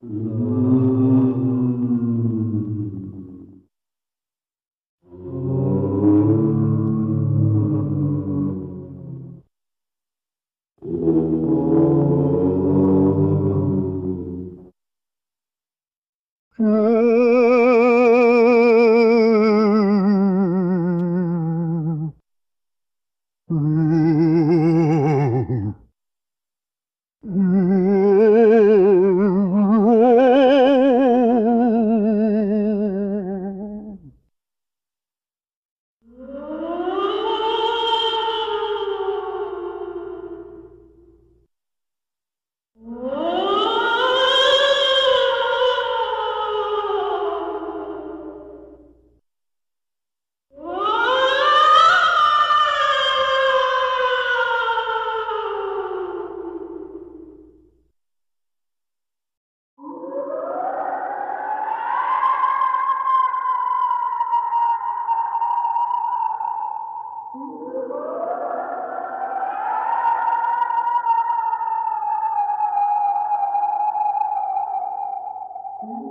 Mm-hmm. Mm-hmm.